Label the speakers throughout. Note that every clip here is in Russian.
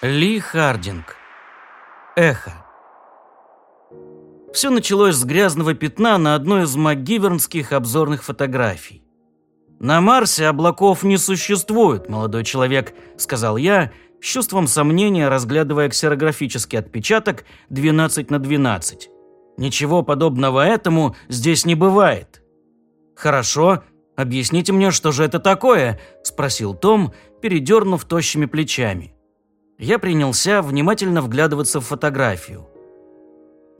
Speaker 1: Ли Хардинг. Эхо. Все началось с грязного пятна на одной из макгивернских обзорных фотографий. «На Марсе облаков не существует, молодой человек», — сказал я, с чувством сомнения разглядывая ксерографический отпечаток 12 на 12. «Ничего подобного этому здесь не бывает». «Хорошо, объясните мне, что же это такое?» – спросил Том, передернув тощими плечами. Я принялся внимательно вглядываться в фотографию.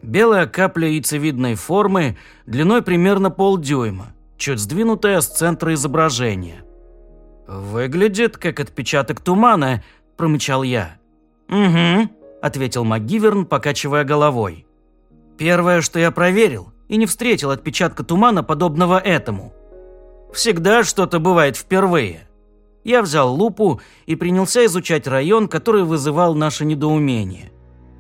Speaker 1: Белая капля яйцевидной формы длиной примерно полдюйма, чуть сдвинутая с центра изображения. «Выглядит как отпечаток тумана», – промычал я. «Угу», – ответил МакГиверн, покачивая головой. «Первое, что я проверил, и не встретил отпечатка тумана, подобного этому. Всегда что-то бывает впервые. Я взял лупу и принялся изучать район, который вызывал наше недоумение.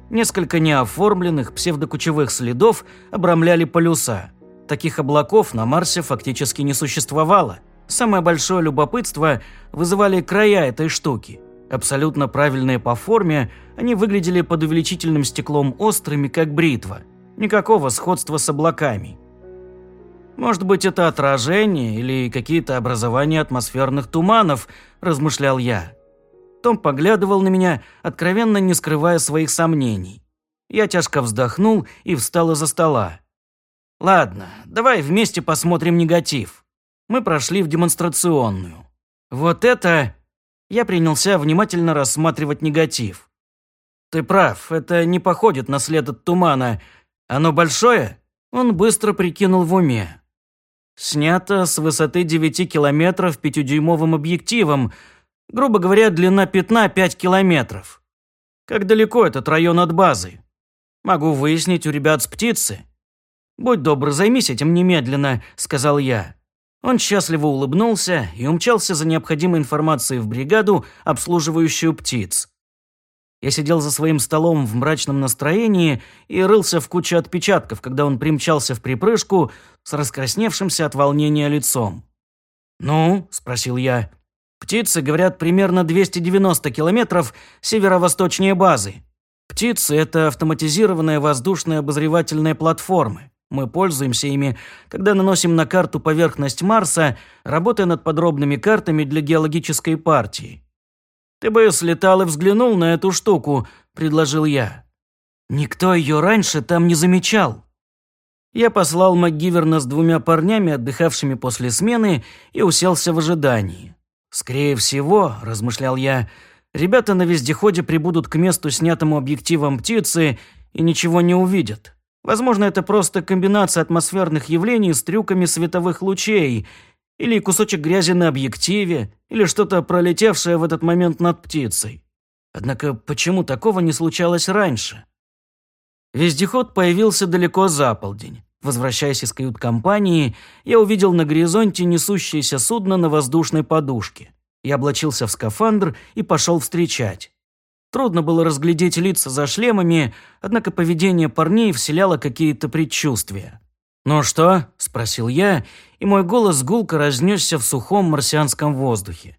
Speaker 1: Несколько неоформленных псевдокучевых следов обрамляли полюса. Таких облаков на Марсе фактически не существовало. Самое большое любопытство вызывали края этой штуки. Абсолютно правильные по форме, они выглядели под увеличительным стеклом острыми, как бритва. Никакого сходства с облаками. Может быть, это отражение или какие-то образования атмосферных туманов, размышлял я. Том поглядывал на меня, откровенно не скрывая своих сомнений. Я тяжко вздохнул и встал из-за стола. Ладно, давай вместе посмотрим негатив. Мы прошли в демонстрационную. Вот это... Я принялся внимательно рассматривать негатив. Ты прав, это не походит на след от тумана. Оно большое? Он быстро прикинул в уме. Снято с высоты 9 километров пятидюймовым объективом. Грубо говоря, длина пятна 5 километров. Как далеко этот район от базы? Могу выяснить у ребят с птицы. «Будь добр, займись этим немедленно», – сказал я. Он счастливо улыбнулся и умчался за необходимой информацией в бригаду, обслуживающую птиц. Я сидел за своим столом в мрачном настроении и рылся в куче отпечатков, когда он примчался в припрыжку с раскрасневшимся от волнения лицом. «Ну?» – спросил я. «Птицы, говорят, примерно 290 километров северо-восточнее базы. Птицы – это автоматизированные воздушные обозревательные платформы. Мы пользуемся ими, когда наносим на карту поверхность Марса, работая над подробными картами для геологической партии. «Ты бы слетал и взглянул на эту штуку», – предложил я. Никто ее раньше там не замечал. Я послал МакГиверна с двумя парнями, отдыхавшими после смены, и уселся в ожидании. «Скорее всего», – размышлял я, – «ребята на вездеходе прибудут к месту, снятому объективом птицы, и ничего не увидят. Возможно, это просто комбинация атмосферных явлений с трюками световых лучей, или кусочек грязи на объективе, или что-то пролетевшее в этот момент над птицей. Однако почему такого не случалось раньше? Вездеход появился далеко за полдень. Возвращаясь из кают-компании, я увидел на горизонте несущееся судно на воздушной подушке. Я облачился в скафандр и пошел встречать. Трудно было разглядеть лица за шлемами, однако поведение парней вселяло какие-то предчувствия. «Ну что?» – спросил я, и мой голос гулко разнесся в сухом марсианском воздухе.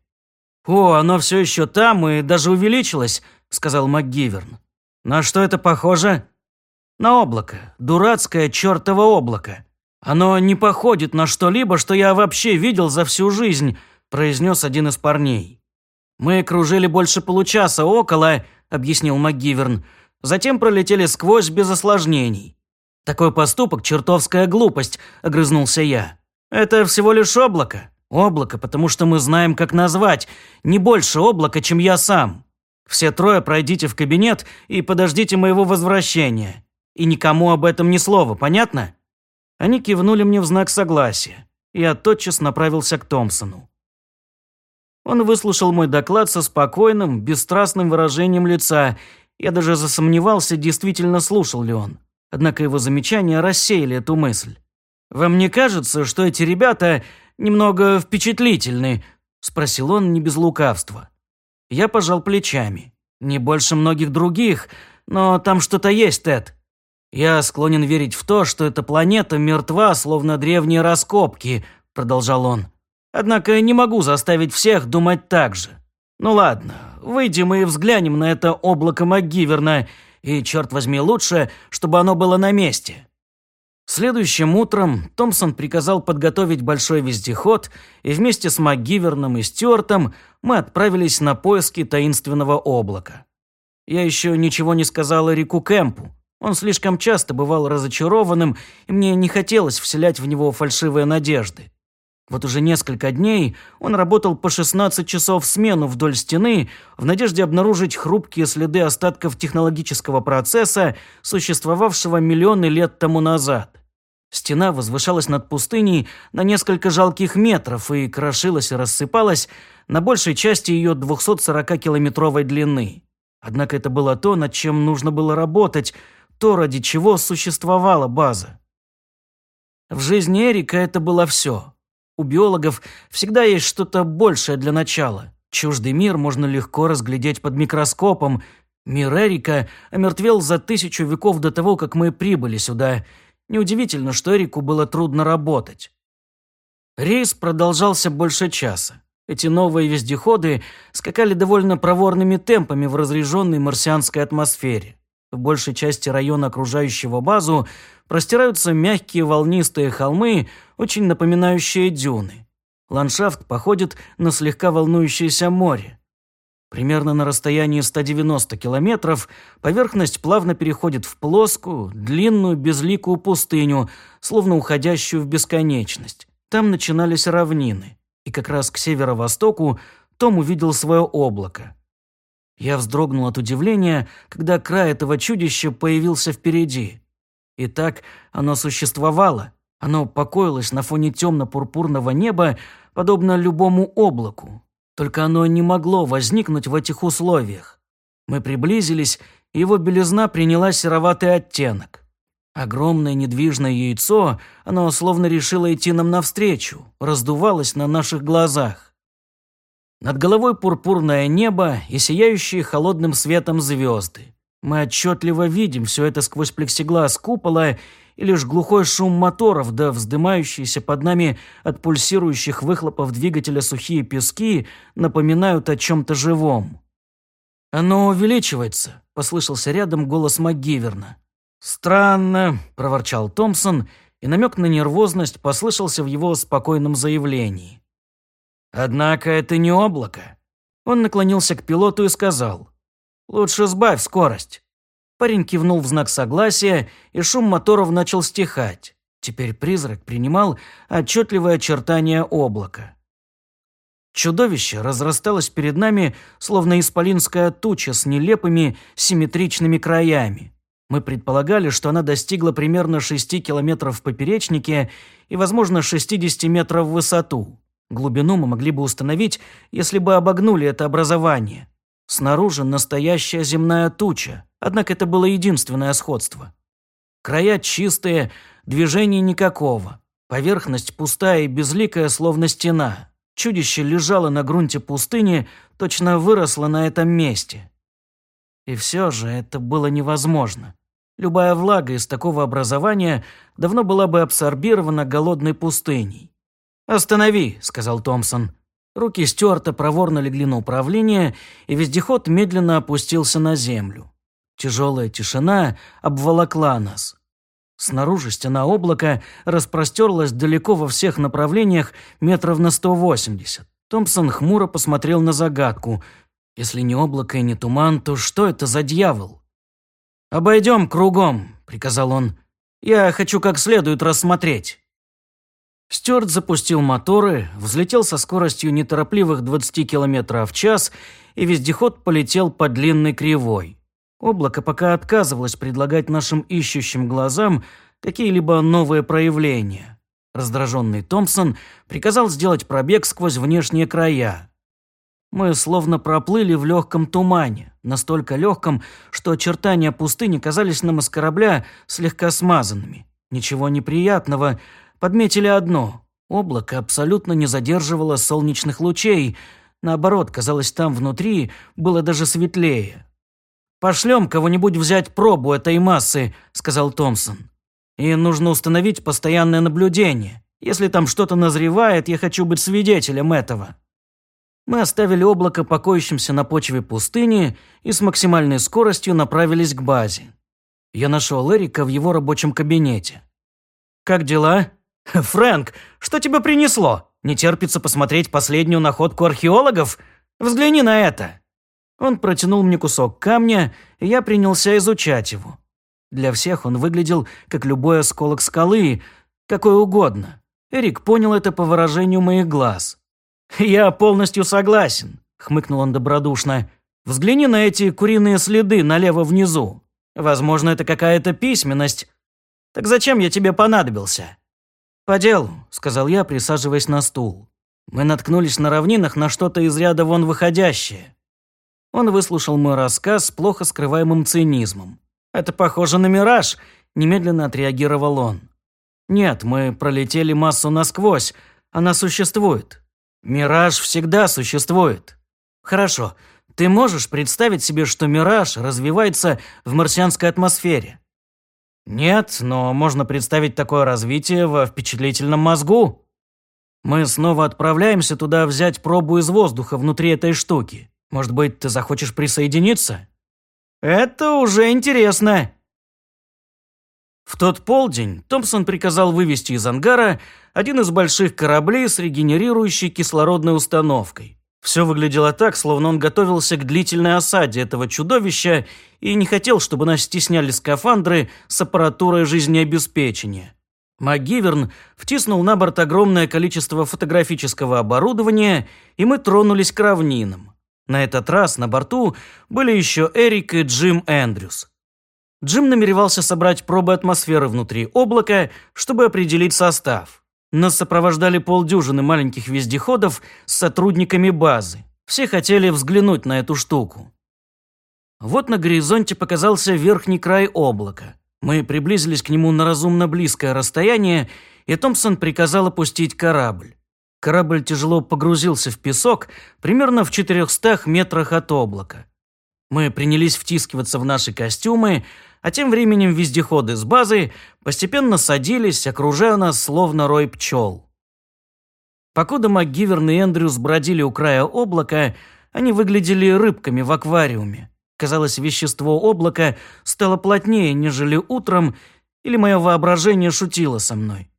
Speaker 1: «О, оно все еще там и даже увеличилось», – сказал МакГиверн. «На что это похоже?» «На облако. Дурацкое чертово облако. Оно не походит на что-либо, что я вообще видел за всю жизнь», – произнес один из парней. «Мы кружили больше получаса около», – объяснил МакГиверн. «Затем пролетели сквозь без осложнений. «Такой поступок – чертовская глупость», – огрызнулся я. «Это всего лишь облако. Облако, потому что мы знаем, как назвать. Не больше облака, чем я сам. Все трое пройдите в кабинет и подождите моего возвращения. И никому об этом ни слова, понятно?» Они кивнули мне в знак согласия. Я тотчас направился к Томпсону. Он выслушал мой доклад со спокойным, бесстрастным выражением лица. Я даже засомневался, действительно слушал ли он. Однако его замечания рассеяли эту мысль. «Вам не кажется, что эти ребята немного впечатлительны?» – спросил он не без лукавства. Я пожал плечами. «Не больше многих других, но там что-то есть, Тед. Я склонен верить в то, что эта планета мертва, словно древние раскопки», – продолжал он. «Однако не могу заставить всех думать так же. Ну ладно, выйдем и взглянем на это облако МакГиверна, и, черт возьми, лучше, чтобы оно было на месте». Следующим утром Томпсон приказал подготовить большой вездеход, и вместе с МакГиверном и Стюартом мы отправились на поиски таинственного облака. Я еще ничего не сказал Эрику Кэмпу. Он слишком часто бывал разочарованным, и мне не хотелось вселять в него фальшивые надежды. Вот уже несколько дней он работал по 16 часов в смену вдоль стены в надежде обнаружить хрупкие следы остатков технологического процесса, существовавшего миллионы лет тому назад. Стена возвышалась над пустыней на несколько жалких метров и крошилась и рассыпалась на большей части ее 240-километровой длины. Однако это было то, над чем нужно было работать, то, ради чего существовала база. В жизни Эрика это было все. У биологов всегда есть что-то большее для начала. Чуждый мир можно легко разглядеть под микроскопом. Мир Эрика омертвел за тысячу веков до того, как мы прибыли сюда – Неудивительно, что Эрику было трудно работать. Рейс продолжался больше часа. Эти новые вездеходы скакали довольно проворными темпами в разреженной марсианской атмосфере. В большей части района, окружающего базу, простираются мягкие волнистые холмы, очень напоминающие дюны. Ландшафт походит на слегка волнующееся море. Примерно на расстоянии 190 километров поверхность плавно переходит в плоскую, длинную, безликую пустыню, словно уходящую в бесконечность. Там начинались равнины, и как раз к северо-востоку Том увидел свое облако. Я вздрогнул от удивления, когда край этого чудища появился впереди. И так оно существовало. Оно покоилось на фоне темно-пурпурного неба, подобно любому облаку, только оно не могло возникнуть в этих условиях. Мы приблизились, и его белизна приняла сероватый оттенок. Огромное недвижное яйцо, оно словно решило идти нам навстречу, раздувалось на наших глазах. Над головой пурпурное небо и сияющие холодным светом звезды. Мы отчетливо видим все это сквозь плексиглаз купола и лишь глухой шум моторов да вздымающиеся под нами от пульсирующих выхлопов двигателя сухие пески напоминают о чем-то живом. «Оно увеличивается», — послышался рядом голос МакГиверна. «Странно», — проворчал Томпсон, и намек на нервозность послышался в его спокойном заявлении. «Однако это не облако». Он наклонился к пилоту и сказал, «Лучше сбавь скорость». Парень кивнул в знак согласия, и шум моторов начал стихать. Теперь призрак принимал отчетливое очертание облака. Чудовище разрасталось перед нами, словно исполинская туча с нелепыми симметричными краями. Мы предполагали, что она достигла примерно 6 километров в поперечнике и, возможно, 60 метров в высоту. Глубину мы могли бы установить, если бы обогнули это образование. Снаружи настоящая земная туча, однако это было единственное сходство. Края чистые, движения никакого. Поверхность пустая и безликая, словно стена. Чудище лежало на грунте пустыни, точно выросло на этом месте. И все же это было невозможно. Любая влага из такого образования давно была бы абсорбирована голодной пустыней. «Останови», — сказал Томпсон. Руки Стюарта проворно легли на управление, и вездеход медленно опустился на землю. Тяжелая тишина обволокла нас. Снаружи стена облака распростерлась далеко во всех направлениях метров на 180. Томпсон хмуро посмотрел на загадку. Если не облако и не туман, то что это за дьявол? «Обойдем кругом», — приказал он. «Я хочу как следует рассмотреть». Стюарт запустил моторы, взлетел со скоростью неторопливых 20 км в час, и вездеход полетел по длинной кривой. Облако пока отказывалось предлагать нашим ищущим глазам какие-либо новые проявления. Раздраженный Томпсон приказал сделать пробег сквозь внешние края. Мы словно проплыли в легком тумане, настолько легком, что очертания пустыни казались нам из корабля слегка смазанными. Ничего неприятного, Подметили одно – облако абсолютно не задерживало солнечных лучей, наоборот, казалось, там внутри было даже светлее. «Пошлем кого-нибудь взять пробу этой массы», – сказал Томпсон. «И нужно установить постоянное наблюдение. Если там что-то назревает, я хочу быть свидетелем этого». Мы оставили облако покоящимся на почве пустыни и с максимальной скоростью направились к базе. Я нашел Эрика в его рабочем кабинете. «Как дела?» «Фрэнк, что тебе принесло? Не терпится посмотреть последнюю находку археологов? Взгляни на это!» Он протянул мне кусок камня, и я принялся изучать его. Для всех он выглядел как любой осколок скалы, какой угодно. Эрик понял это по выражению моих глаз. «Я полностью согласен», — хмыкнул он добродушно. «Взгляни на эти куриные следы налево внизу. Возможно, это какая-то письменность. Так зачем я тебе понадобился?» «По делу», — сказал я, присаживаясь на стул. Мы наткнулись на равнинах на что-то из ряда вон выходящее. Он выслушал мой рассказ с плохо скрываемым цинизмом. «Это похоже на мираж», — немедленно отреагировал он. «Нет, мы пролетели массу насквозь. Она существует. Мираж всегда существует. Хорошо, ты можешь представить себе, что мираж развивается в марсианской атмосфере? Нет, но можно представить такое развитие во впечатлительном мозгу. Мы снова отправляемся туда взять пробу из воздуха внутри этой штуки. Может быть, ты захочешь присоединиться? Это уже интересно. В тот полдень Томпсон приказал вывести из ангара один из больших кораблей с регенерирующей кислородной установкой. Все выглядело так, словно он готовился к длительной осаде этого чудовища и не хотел, чтобы нас стесняли скафандры с аппаратурой жизнеобеспечения. МакГиверн втиснул на борт огромное количество фотографического оборудования, и мы тронулись к равнинам. На этот раз на борту были еще Эрик и Джим Эндрюс. Джим намеревался собрать пробы атмосферы внутри облака, чтобы определить состав. Нас сопровождали полдюжины маленьких вездеходов с сотрудниками базы. Все хотели взглянуть на эту штуку. Вот на горизонте показался верхний край облака. Мы приблизились к нему на разумно близкое расстояние, и Томпсон приказал опустить корабль. Корабль тяжело погрузился в песок примерно в 400 метрах от облака. Мы принялись втискиваться в наши костюмы, а тем временем вездеходы с базы постепенно садились, окружая нас словно рой пчел. Покуда МакГиверн и Эндрюс бродили у края облака, они выглядели рыбками в аквариуме. Казалось, вещество облака стало плотнее, нежели утром, или мое воображение шутило со мной.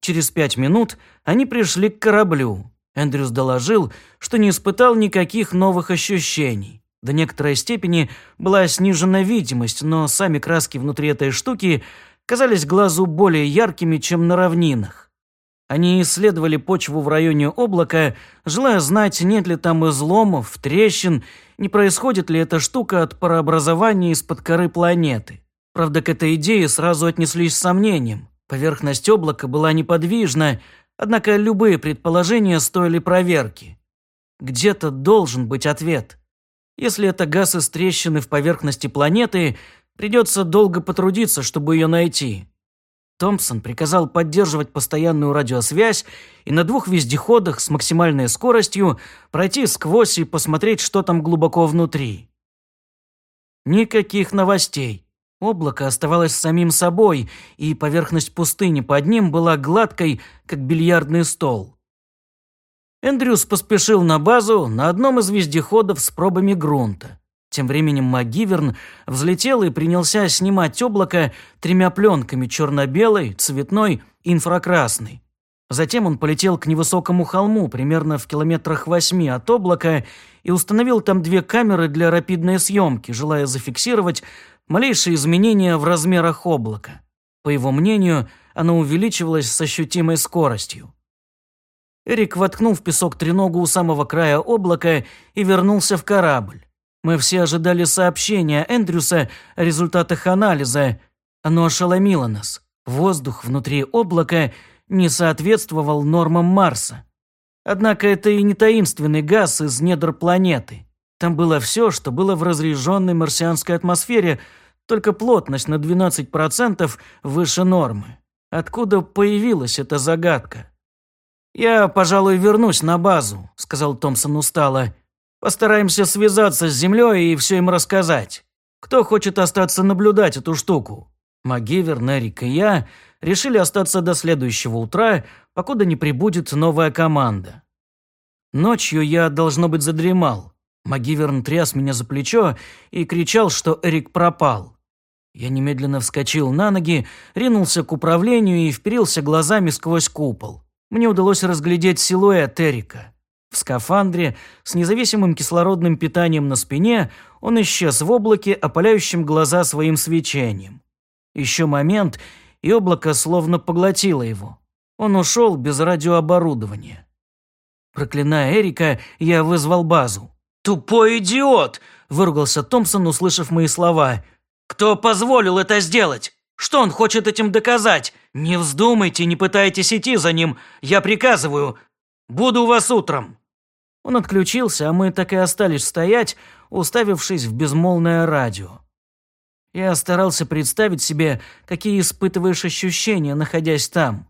Speaker 1: Через пять минут они пришли к кораблю. Эндрюс доложил, что не испытал никаких новых ощущений. До некоторой степени была снижена видимость, но сами краски внутри этой штуки казались глазу более яркими, чем на равнинах. Они исследовали почву в районе облака, желая знать, нет ли там изломов, трещин, не происходит ли эта штука от парообразования из-под коры планеты. Правда, к этой идее сразу отнеслись с сомнением. Поверхность облака была неподвижна, однако любые предположения стоили проверки. Где-то должен быть ответ. Если это газ из трещины в поверхности планеты, придется долго потрудиться, чтобы ее найти. Томпсон приказал поддерживать постоянную радиосвязь и на двух вездеходах с максимальной скоростью пройти сквозь и посмотреть, что там глубоко внутри. Никаких новостей. Облако оставалось самим собой, и поверхность пустыни под ним была гладкой, как бильярдный стол. Эндрюс поспешил на базу на одном из вездеходов с пробами грунта. Тем временем МакГиверн взлетел и принялся снимать облако тремя пленками – черно-белой, цветной и инфракрасной. Затем он полетел к невысокому холму, примерно в километрах восьми от облака, и установил там две камеры для рапидной съемки, желая зафиксировать малейшие изменения в размерах облака. По его мнению, оно увеличивалось с ощутимой скоростью. Эрик воткнул в песок треногу у самого края облака и вернулся в корабль. Мы все ожидали сообщения Эндрюса о результатах анализа. Оно ошеломило нас. Воздух внутри облака не соответствовал нормам Марса. Однако это и не таинственный газ из недр планеты. Там было все, что было в разреженной марсианской атмосфере, только плотность на 12% выше нормы. Откуда появилась эта загадка? «Я, пожалуй, вернусь на базу», — сказал Томпсон устало. «Постараемся связаться с землей и все им рассказать. Кто хочет остаться наблюдать эту штуку?» МакГивер, Нерик и я решили остаться до следующего утра, покуда не прибудет новая команда. Ночью я, должно быть, задремал. Магиверн тряс меня за плечо и кричал, что Эрик пропал. Я немедленно вскочил на ноги, ринулся к управлению и вперился глазами сквозь купол. Мне удалось разглядеть силуэт Эрика. В скафандре, с независимым кислородным питанием на спине, он исчез в облаке, опаляющем глаза своим свечением. Еще момент, и облако словно поглотило его. Он ушел без радиооборудования. Проклиная Эрика, я вызвал базу. «Тупой идиот!» – выругался Томпсон, услышав мои слова. «Кто позволил это сделать? Что он хочет этим доказать? Не вздумайте, не пытайтесь идти за ним. Я приказываю. Буду у вас утром». Он отключился, а мы так и остались стоять, уставившись в безмолвное радио. Я старался представить себе, какие испытываешь ощущения, находясь там.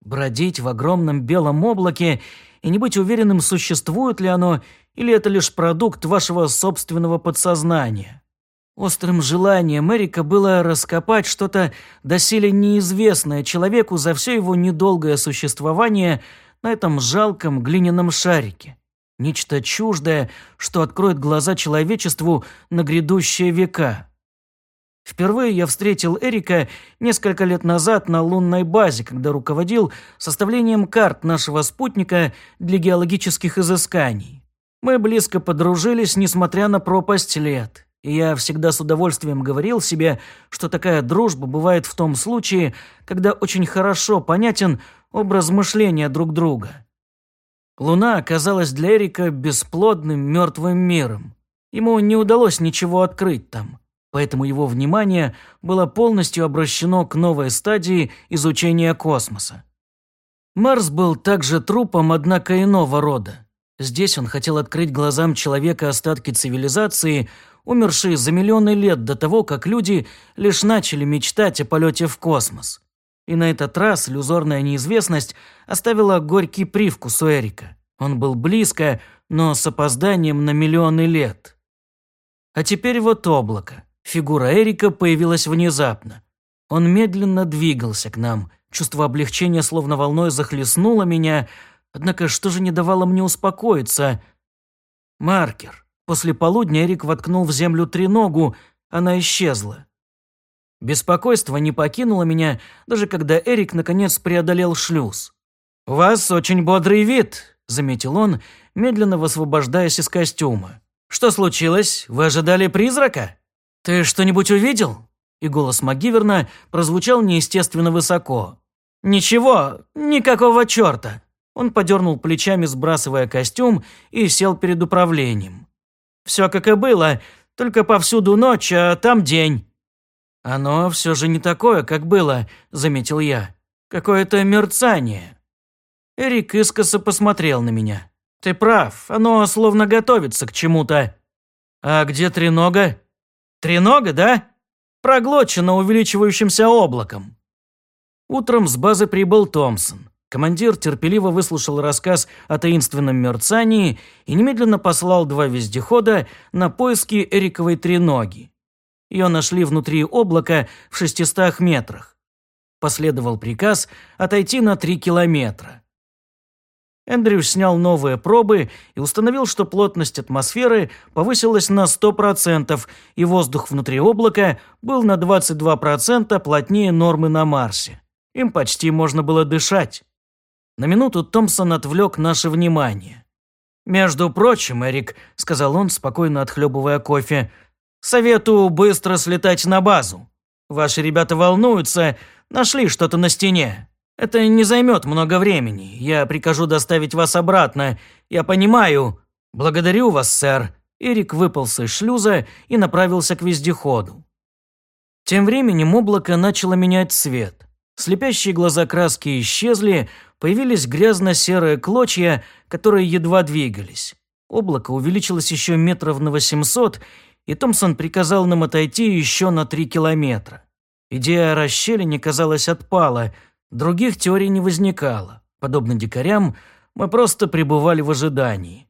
Speaker 1: Бродить в огромном белом облаке и не быть уверенным, существует ли оно, или это лишь продукт вашего собственного подсознания. Острым желанием Эрика было раскопать что-то доселе неизвестное человеку за все его недолгое существование на этом жалком глиняном шарике. Нечто чуждое, что откроет глаза человечеству на грядущие века. Впервые я встретил Эрика несколько лет назад на лунной базе, когда руководил составлением карт нашего спутника для геологических изысканий. Мы близко подружились, несмотря на пропасть лет. И я всегда с удовольствием говорил себе, что такая дружба бывает в том случае, когда очень хорошо понятен образ мышления друг друга. Луна оказалась для Эрика бесплодным мертвым миром. Ему не удалось ничего открыть там поэтому его внимание было полностью обращено к новой стадии изучения космоса. Марс был также трупом, однако иного рода. Здесь он хотел открыть глазам человека остатки цивилизации, умершие за миллионы лет до того, как люди лишь начали мечтать о полете в космос. И на этот раз иллюзорная неизвестность оставила горький привкус у Эрика. Он был близко, но с опозданием на миллионы лет. А теперь вот облако. Фигура Эрика появилась внезапно. Он медленно двигался к нам. Чувство облегчения словно волной захлестнуло меня, однако что же не давало мне успокоиться? Маркер. После полудня Эрик воткнул в землю треногу, она исчезла. Беспокойство не покинуло меня, даже когда Эрик наконец преодолел шлюз. «У вас очень бодрый вид», — заметил он, медленно высвобождаясь из костюма. «Что случилось? Вы ожидали призрака?» «Ты что-нибудь увидел?» И голос МакГиверна прозвучал неестественно высоко. «Ничего, никакого черта!» Он подернул плечами, сбрасывая костюм, и сел перед управлением. «Все как и было, только повсюду ночь, а там день». «Оно все же не такое, как было», — заметил я. «Какое-то мерцание». Эрик искоса посмотрел на меня. «Ты прав, оно словно готовится к чему-то». «А где тренога?» Тренога, да? Проглочена увеличивающимся облаком. Утром с базы прибыл Томпсон. Командир терпеливо выслушал рассказ о таинственном мерцании и немедленно послал два вездехода на поиски Эриковой треноги. Ее нашли внутри облака в 600 метрах. Последовал приказ отойти на 3 километра. Эндрю снял новые пробы и установил, что плотность атмосферы повысилась на 100%, и воздух внутри облака был на 22% плотнее нормы на Марсе. Им почти можно было дышать. На минуту Томпсон отвлек наше внимание. «Между прочим, Эрик», — сказал он, спокойно отхлебывая кофе, — «советую быстро слетать на базу. Ваши ребята волнуются, нашли что-то на стене». Это не займет много времени. Я прикажу доставить вас обратно. Я понимаю. Благодарю вас, сэр». Эрик выполз из шлюза и направился к вездеходу. Тем временем облако начало менять цвет. Слепящие глаза краски исчезли, появились грязно-серые клочья, которые едва двигались. Облако увеличилось еще метров на 800, и Томпсон приказал нам отойти еще на 3 километра. Идея о расщелине, казалось, отпала – Других теорий не возникало. Подобно дикарям, мы просто пребывали в ожидании.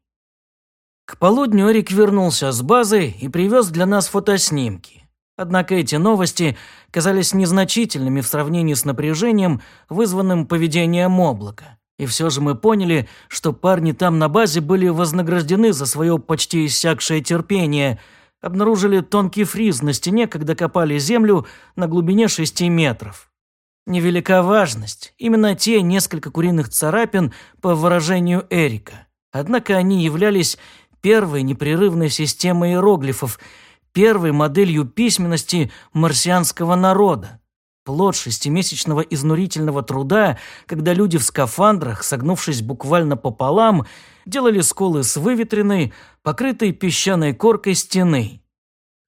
Speaker 1: К полудню Эрик вернулся с базы и привез для нас фотоснимки. Однако эти новости казались незначительными в сравнении с напряжением, вызванным поведением облака. И все же мы поняли, что парни там на базе были вознаграждены за свое почти иссякшее терпение. Обнаружили тонкий фриз на стене, когда копали землю на глубине 6 метров. Невелика важность, именно те несколько куриных царапин по выражению Эрика. Однако они являлись первой непрерывной системой иероглифов, первой моделью письменности марсианского народа. Плод шестимесячного изнурительного труда, когда люди в скафандрах, согнувшись буквально пополам, делали сколы с выветренной, покрытой песчаной коркой стены.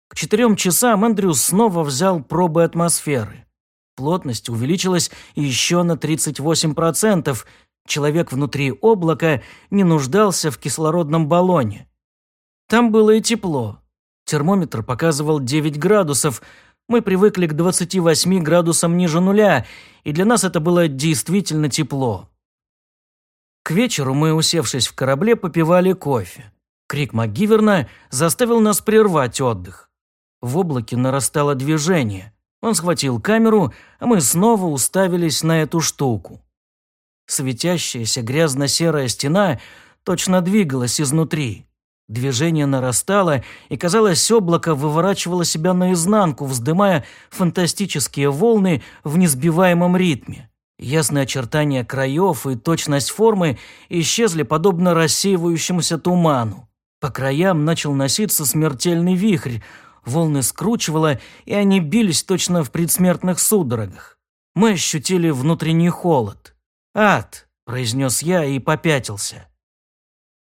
Speaker 1: К четырем часам Эндрюс снова взял пробы атмосферы. Плотность увеличилась еще на 38%. Человек внутри облака не нуждался в кислородном баллоне. Там было и тепло. Термометр показывал 9 градусов, мы привыкли к 28 градусам ниже нуля, и для нас это было действительно тепло. К вечеру мы, усевшись в корабле, попивали кофе. Крик МакГиверна заставил нас прервать отдых. В облаке нарастало движение. Он схватил камеру, а мы снова уставились на эту штуку. Светящаяся грязно-серая стена точно двигалась изнутри. Движение нарастало, и, казалось, облако выворачивало себя наизнанку, вздымая фантастические волны в несбиваемом ритме. Ясные очертания краев и точность формы исчезли подобно рассеивающемуся туману. По краям начал носиться смертельный вихрь, волны скручивало, и они бились точно в предсмертных судорогах. Мы ощутили внутренний холод. «Ад!» – произнес я и попятился.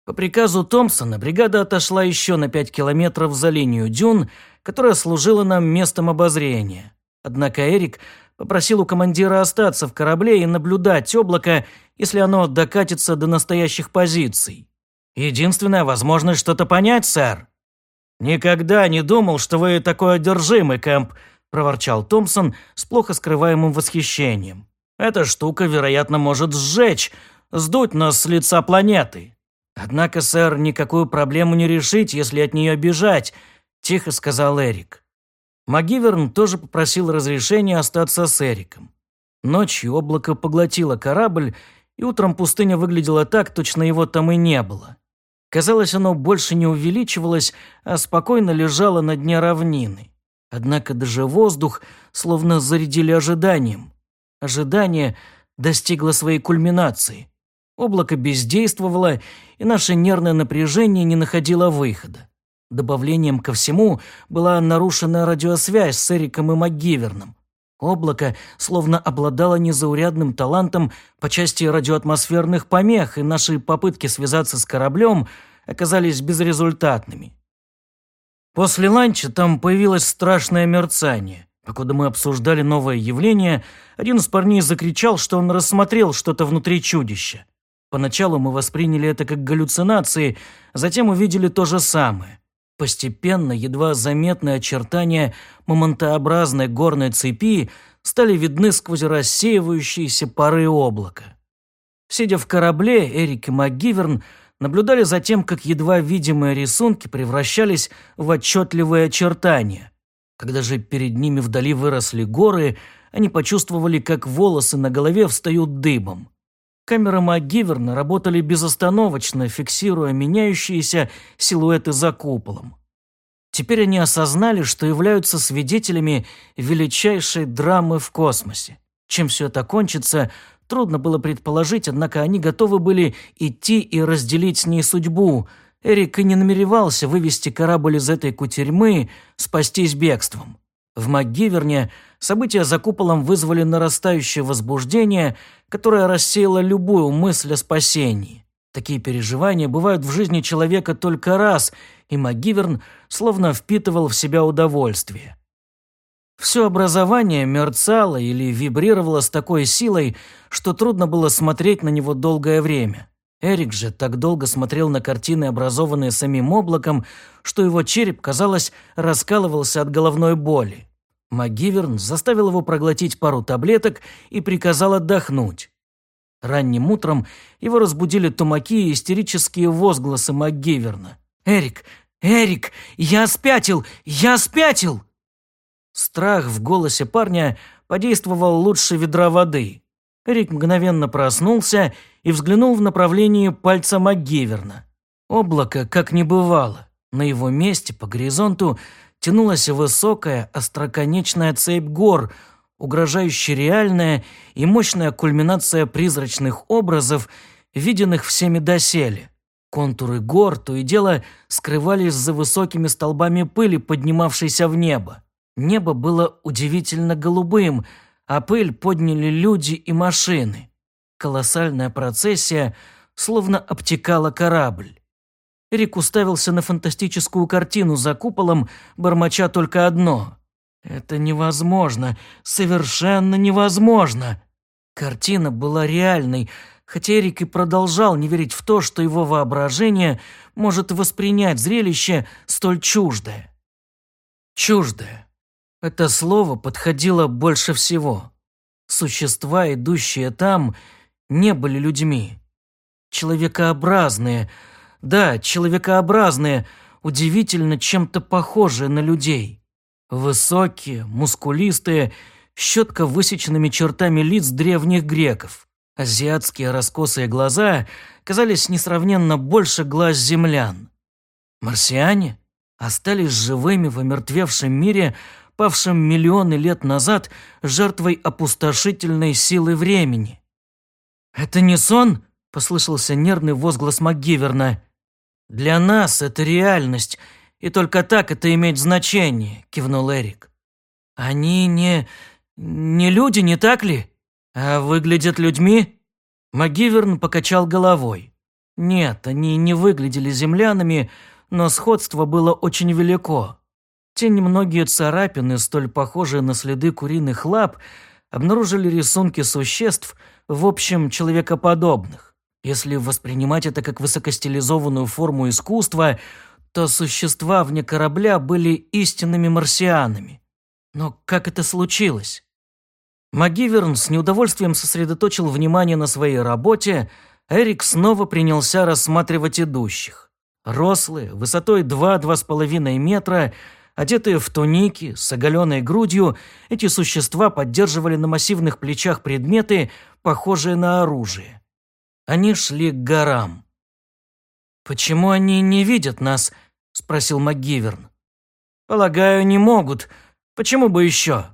Speaker 1: По приказу Томпсона бригада отошла еще на 5 километров за линию дюн, которая служила нам местом обозрения. Однако Эрик попросил у командира остаться в корабле и наблюдать облако, если оно докатится до настоящих позиций. Единственная возможность что-то понять, сэр. «Никогда не думал, что вы такой одержимый, Кэмп», – проворчал Томпсон с плохо скрываемым восхищением. «Эта штука, вероятно, может сжечь, сдуть нас с лица планеты». «Однако, сэр, никакую проблему не решить, если от нее бежать», – тихо сказал Эрик. Магиверн тоже попросил разрешения остаться с Эриком. Ночью облако поглотило корабль, и утром пустыня выглядела так, точно его там и не было. Казалось, оно больше не увеличивалось, а спокойно лежало на дне равнины. Однако даже воздух словно зарядили ожиданием. Ожидание достигло своей кульминации. Облако бездействовало, и наше нервное напряжение не находило выхода. Добавлением ко всему была нарушена радиосвязь с Эриком и МакГиверном. Облако словно обладало незаурядным талантом по части радиоатмосферных помех, и наши попытки связаться с кораблем оказались безрезультатными. После ланча там появилось страшное мерцание. Покуда мы обсуждали новое явление, один из парней закричал, что он рассмотрел что-то внутри чудища. Поначалу мы восприняли это как галлюцинации, затем увидели то же самое. Постепенно едва заметные очертания моментообразной горной цепи стали видны сквозь рассеивающиеся пары облака. Сидя в корабле, Эрик и МакГиверн наблюдали за тем, как едва видимые рисунки превращались в отчетливые очертания. Когда же перед ними вдали выросли горы, они почувствовали, как волосы на голове встают дыбом. Камеры МакГиверна работали безостановочно, фиксируя меняющиеся силуэты за куполом. Теперь они осознали, что являются свидетелями величайшей драмы в космосе. Чем все это кончится, трудно было предположить, однако они готовы были идти и разделить с ней судьбу. Эрик и не намеревался вывести корабль из этой кутерьмы, спастись бегством. В МакГиверне события за куполом вызвали нарастающее возбуждение, которое рассеяло любую мысль о спасении. Такие переживания бывают в жизни человека только раз, и МакГиверн словно впитывал в себя удовольствие. Все образование мерцало или вибрировало с такой силой, что трудно было смотреть на него долгое время. Эрик же так долго смотрел на картины, образованные самим облаком, что его череп, казалось, раскалывался от головной боли. МакГиверн заставил его проглотить пару таблеток и приказал отдохнуть. Ранним утром его разбудили тумаки и истерические возгласы МакГиверна. «Эрик! Эрик! Я спятил! Я спятил!» Страх в голосе парня подействовал лучше ведра воды. Эрик мгновенно проснулся и взглянул в направлении пальца МакГиверна. Облако как не бывало. На его месте по горизонту тянулась высокая остроконечная цепь гор, угрожающая реальная и мощная кульминация призрачных образов, виденных всеми доселе. Контуры гор то и дело скрывались за высокими столбами пыли, поднимавшейся в небо. Небо было удивительно голубым, а пыль подняли люди и машины. Колоссальная процессия словно обтекала корабль. Рик уставился на фантастическую картину за куполом, бормоча только одно. «Это невозможно, совершенно невозможно!» Картина была реальной, хотя Эрик и продолжал не верить в то, что его воображение может воспринять зрелище столь чуждое. Чуждое. Это слово подходило больше всего. Существа, идущие там, не были людьми. Человекообразные, да, человекообразные, удивительно чем-то похожие на людей. Высокие, мускулистые, щетко высеченными чертами лиц древних греков. Азиатские раскосые глаза казались несравненно больше глаз землян. Марсиане остались живыми в омертвевшем мире, павшем миллионы лет назад жертвой опустошительной силы времени. «Это не сон?» – послышался нервный возглас МакГиверна. «Для нас это реальность, и только так это имеет значение», – кивнул Эрик. «Они не... не люди, не так ли? А выглядят людьми?» МакГиверн покачал головой. «Нет, они не выглядели землянами, но сходство было очень велико. Те немногие царапины, столь похожие на следы куриных лап, обнаружили рисунки существ, в общем, человекоподобных. Если воспринимать это как высокостилизованную форму искусства, то существа вне корабля были истинными марсианами. Но как это случилось? МакГиверн с неудовольствием сосредоточил внимание на своей работе, Эрик снова принялся рассматривать идущих. Рослые, высотой 2-2,5 метра, одетые в туники, с оголенной грудью, эти существа поддерживали на массивных плечах предметы, похожие на оружие. Они шли к горам. «Почему они не видят нас?» – спросил МакГиверн. «Полагаю, не могут. Почему бы еще?»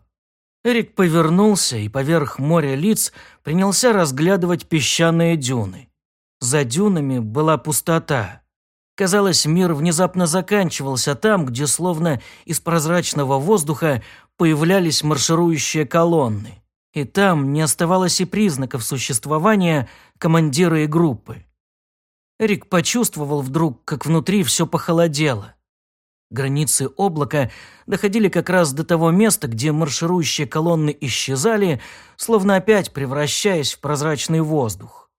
Speaker 1: Эрик повернулся и поверх моря лиц принялся разглядывать песчаные дюны. За дюнами была пустота. Казалось, мир внезапно заканчивался там, где словно из прозрачного воздуха появлялись марширующие колонны и там не оставалось и признаков существования командира и группы. Эрик почувствовал вдруг, как внутри все похолодело. Границы облака доходили как раз до того места, где марширующие колонны исчезали, словно опять превращаясь в прозрачный воздух.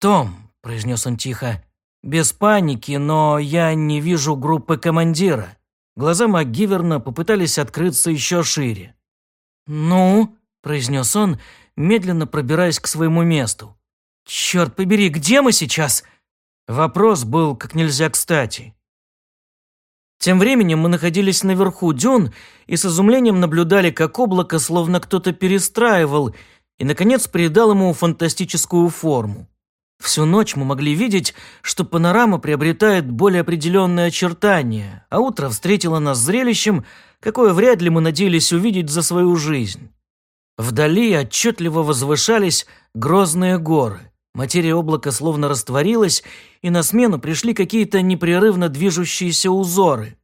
Speaker 1: «Том», — произнес он тихо, — «без паники, но я не вижу группы командира». Глаза МакГиверна попытались открыться еще шире. «Ну?» – произнес он, медленно пробираясь к своему месту. «Черт побери, где мы сейчас?» Вопрос был как нельзя кстати. Тем временем мы находились наверху дюн и с изумлением наблюдали, как облако словно кто-то перестраивал и, наконец, придал ему фантастическую форму. Всю ночь мы могли видеть, что панорама приобретает более определенные очертания, а утро встретило нас зрелищем, какое вряд ли мы надеялись увидеть за свою жизнь. Вдали отчетливо возвышались грозные горы. Материя облака словно растворилась, и на смену пришли какие-то непрерывно движущиеся узоры.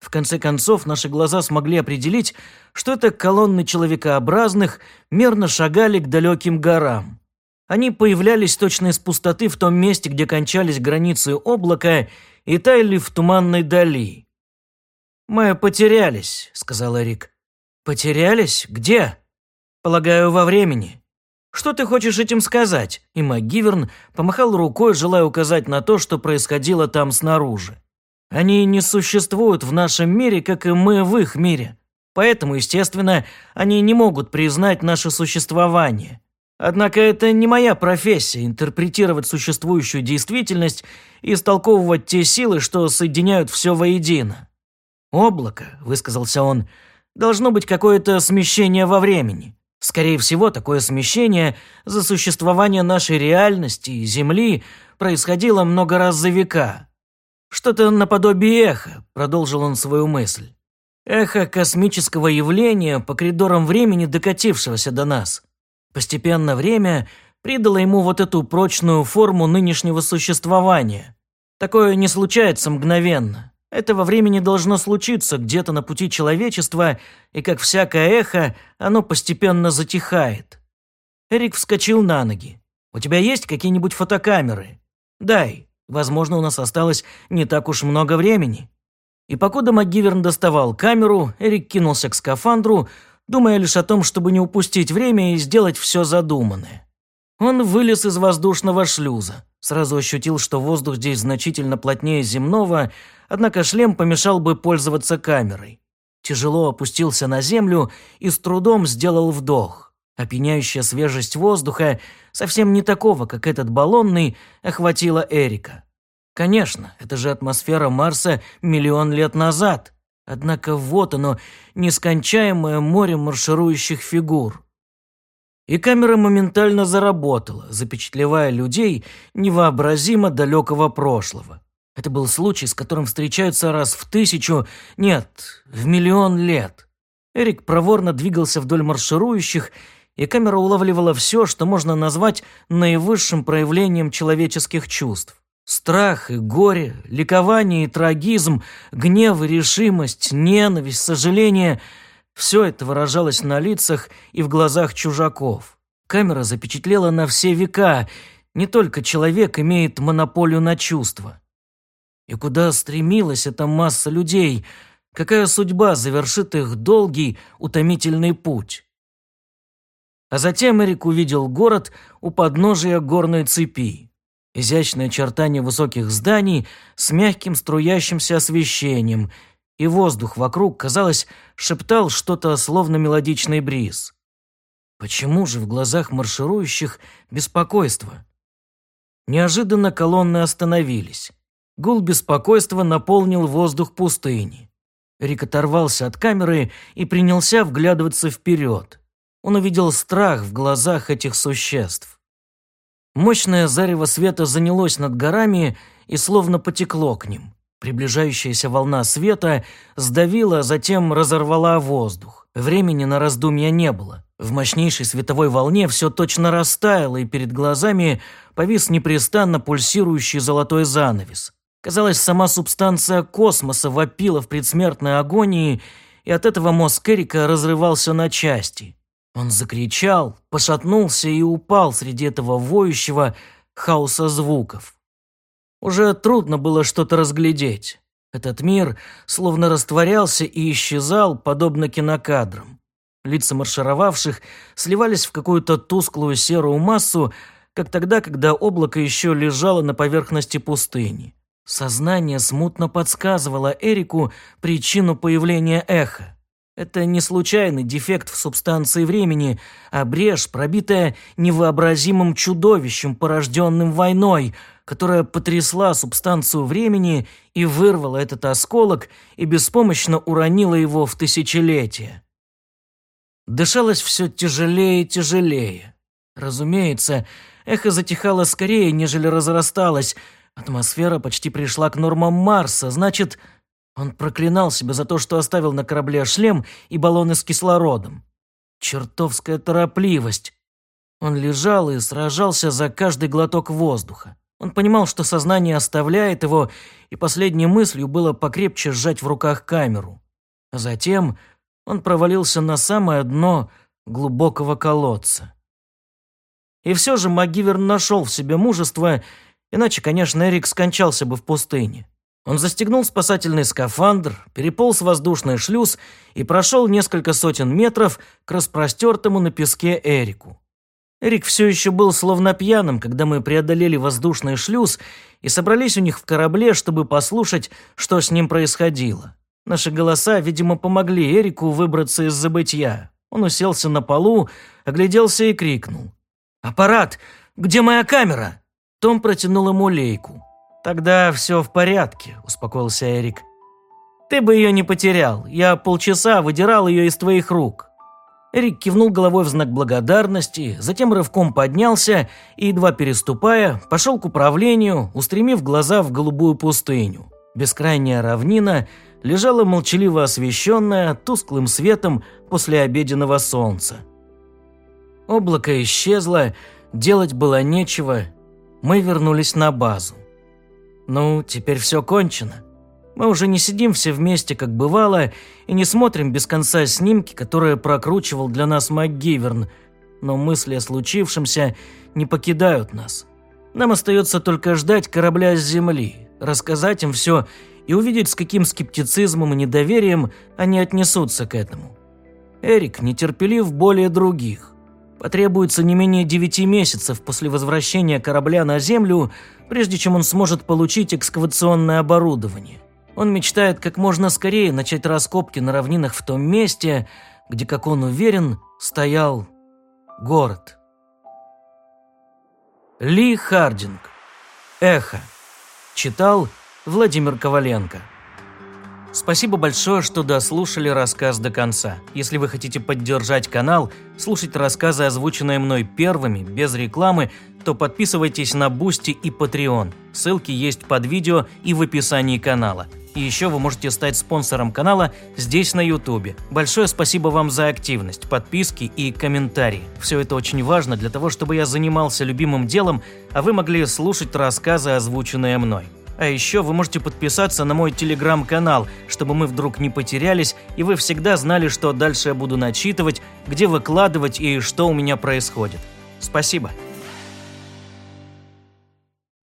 Speaker 1: В конце концов, наши глаза смогли определить, что это колонны человекообразных мерно шагали к далеким горам. Они появлялись точно из пустоты в том месте, где кончались границы облака, и таяли в туманной дали. «Мы потерялись», — сказал Эрик. «Потерялись? Где?» Полагаю, во времени. Что ты хочешь этим сказать? И МакГиверн помахал рукой, желая указать на то, что происходило там снаружи. Они не существуют в нашем мире, как и мы в их мире. Поэтому, естественно, они не могут признать наше существование. Однако это не моя профессия – интерпретировать существующую действительность и истолковывать те силы, что соединяют все воедино. «Облако», – высказался он, – «должно быть какое-то смещение во времени. Скорее всего, такое смещение за существование нашей реальности и Земли происходило много раз за века. Что-то наподобие эха, продолжил он свою мысль. Эхо космического явления по коридорам времени, докатившегося до нас. Постепенно время придало ему вот эту прочную форму нынешнего существования. Такое не случается мгновенно. Этого времени должно случиться где-то на пути человечества, и как всякое эхо, оно постепенно затихает. Эрик вскочил на ноги. «У тебя есть какие-нибудь фотокамеры? Дай. Возможно, у нас осталось не так уж много времени». И покуда МакГиверн доставал камеру, Эрик кинулся к скафандру, думая лишь о том, чтобы не упустить время и сделать все задуманное. Он вылез из воздушного шлюза. Сразу ощутил, что воздух здесь значительно плотнее земного, однако шлем помешал бы пользоваться камерой. Тяжело опустился на землю и с трудом сделал вдох. Опьяняющая свежесть воздуха, совсем не такого, как этот баллонный, охватила Эрика. Конечно, это же атмосфера Марса миллион лет назад. Однако вот оно, нескончаемое море марширующих фигур. И камера моментально заработала, запечатлевая людей невообразимо далекого прошлого. Это был случай, с которым встречаются раз в тысячу, нет, в миллион лет. Эрик проворно двигался вдоль марширующих, и камера улавливала все, что можно назвать наивысшим проявлением человеческих чувств. Страх и горе, ликование и трагизм, гнев и решимость, ненависть, сожаление – все это выражалось на лицах и в глазах чужаков. Камера запечатлела на все века. Не только человек имеет монополию на чувства. И куда стремилась эта масса людей? Какая судьба завершит их долгий, утомительный путь? А затем Эрик увидел город у подножия горной цепи. Изящное очертание высоких зданий с мягким струящимся освещением, и воздух вокруг, казалось, шептал что-то словно мелодичный бриз. Почему же в глазах марширующих беспокойство? Неожиданно колонны остановились. Гул беспокойства наполнил воздух пустыни. Рик оторвался от камеры и принялся вглядываться вперед. Он увидел страх в глазах этих существ. Мощное зарево света занялось над горами и словно потекло к ним. Приближающаяся волна света сдавила, а затем разорвала воздух. Времени на раздумья не было. В мощнейшей световой волне все точно растаяло, и перед глазами повис непрестанно пульсирующий золотой занавес. Казалось, сама субстанция космоса вопила в предсмертной агонии, и от этого мозг Эрика разрывался на части. Он закричал, пошатнулся и упал среди этого воющего хаоса звуков. Уже трудно было что-то разглядеть. Этот мир словно растворялся и исчезал, подобно кинокадрам. Лица маршировавших сливались в какую-то тусклую серую массу, как тогда, когда облако еще лежало на поверхности пустыни. Сознание смутно подсказывало Эрику причину появления эха. Это не случайный дефект в субстанции времени, а брешь, пробитая невообразимым чудовищем, порожденным войной, которая потрясла субстанцию времени и вырвала этот осколок и беспомощно уронила его в тысячелетия. Дышалось все тяжелее и тяжелее. Разумеется, эхо затихало скорее, нежели разрасталось, Атмосфера почти пришла к нормам Марса, значит, он проклинал себя за то, что оставил на корабле шлем и баллоны с кислородом. Чертовская торопливость. Он лежал и сражался за каждый глоток воздуха. Он понимал, что сознание оставляет его, и последней мыслью было покрепче сжать в руках камеру. А затем он провалился на самое дно глубокого колодца. И все же МакГиверн нашел в себе мужество Иначе, конечно, Эрик скончался бы в пустыне. Он застегнул спасательный скафандр, переполз воздушный шлюз и прошел несколько сотен метров к распростертому на песке Эрику. Эрик все еще был словно пьяным, когда мы преодолели воздушный шлюз и собрались у них в корабле, чтобы послушать, что с ним происходило. Наши голоса, видимо, помогли Эрику выбраться из забытья. Он уселся на полу, огляделся и крикнул. «Аппарат! Где моя камера?» Том протянул ему лейку. «Тогда все в порядке», – успокоился Эрик. «Ты бы ее не потерял. Я полчаса выдирал ее из твоих рук». Эрик кивнул головой в знак благодарности, затем рывком поднялся и, едва переступая, пошел к управлению, устремив глаза в голубую пустыню. Бескрайняя равнина лежала молчаливо освещенная тусклым светом после обеденного солнца. Облако исчезло, делать было нечего, мы вернулись на базу. Ну, теперь все кончено. Мы уже не сидим все вместе, как бывало, и не смотрим без конца снимки, которые прокручивал для нас МакГиверн, но мысли о случившемся не покидают нас. Нам остается только ждать корабля с Земли, рассказать им все и увидеть, с каким скептицизмом и недоверием они отнесутся к этому. Эрик нетерпелив более других. Потребуется не менее девяти месяцев после возвращения корабля на Землю, прежде чем он сможет получить экскавационное оборудование. Он мечтает как можно скорее начать раскопки на равнинах в том месте, где, как он уверен, стоял город. Ли Хардинг. Эхо. Читал Владимир Коваленко. Спасибо большое, что дослушали рассказ до конца. Если вы хотите поддержать канал, слушать рассказы, озвученные мной первыми, без рекламы, то подписывайтесь на Boosty и Patreon. Ссылки есть под видео и в описании канала. И еще вы можете стать спонсором канала здесь на YouTube. Большое спасибо вам за активность, подписки и комментарии. Все это очень важно для того, чтобы я занимался любимым делом, а вы могли слушать рассказы, озвученные мной. А еще вы можете подписаться на мой телеграм-канал, чтобы мы вдруг не потерялись, и вы всегда знали, что дальше я буду начитывать, где выкладывать и что у меня происходит. Спасибо.